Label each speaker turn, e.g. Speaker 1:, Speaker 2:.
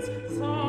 Speaker 1: Friends.